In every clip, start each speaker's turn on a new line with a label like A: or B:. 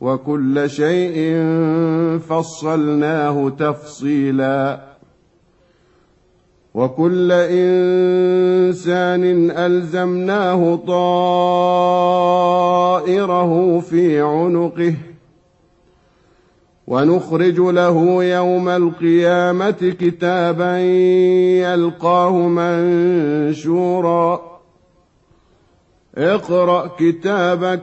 A: وكل شيء فصلناه تفصيلا. وكل إنسان ألزمناه طائره في عنقه. ونخرج له يوم القيامة كتابا يلقاه منشورا. اقرأ كتابك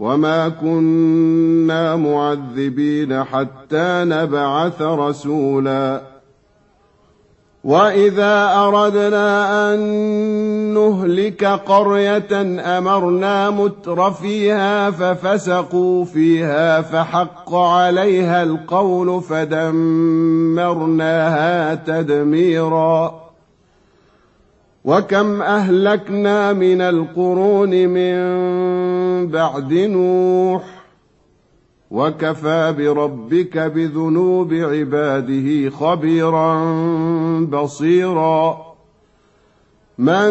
A: وما كنا معذبين حتى نبعث رسولا. واذا اردنا ان نهلك قريه امرنا متر فيها ففسقوا فيها فحق عليها القول فدمرناها تدميرا. وكم اهلكنا من القرون من بعد نوح وكفى بربك بذنوب عباده خبيرا بصيرا من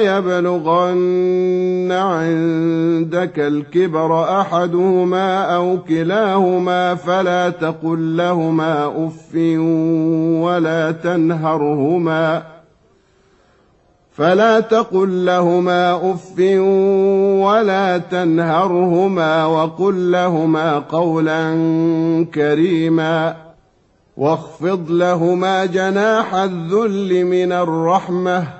A: يبلغن عندك الكبر أحدهما أو كلاهما فلا تقل لهما أف ولا تنهرهما فلا تقل لهما أف ولا تنهرهما وقل لهما قولا كريما واخفض لهما جناح الذل من الرحمة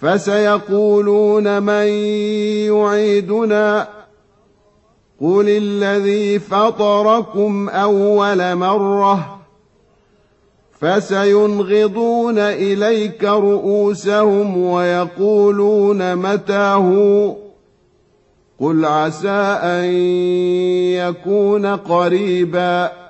A: فسيقولون من يعيدنا قل الذي فطركم أول مرة فسينغضون إليك رؤوسهم ويقولون متى قل عسى أن يكون قريبا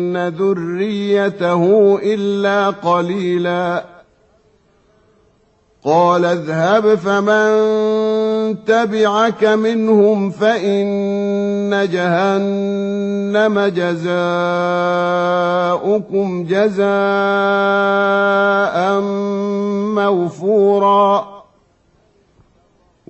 A: ذريته إلا قليلاً قال اذهب فمن تبعك منهم فإن جهنم جزاؤكم جزاء موفوراً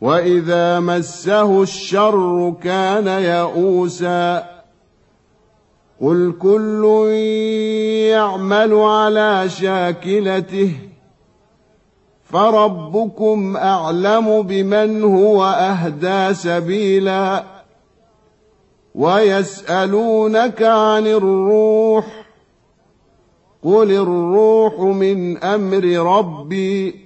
A: واذا مسه الشر كان يئوسا قل كل يعمل على شاكلته فربكم اعلم بمن هو اهدى سبيلا ويسالونك عن الروح قل الروح من أمر ربي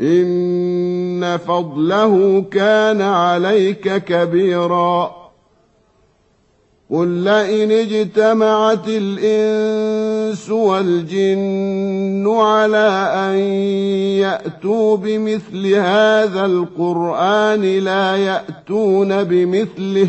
A: إن فضله كان عليك كبيرا. قل لئن اجتمعت الإنس والجن على أن يأتوا بمثل هذا القرآن لا يأتون بمثله.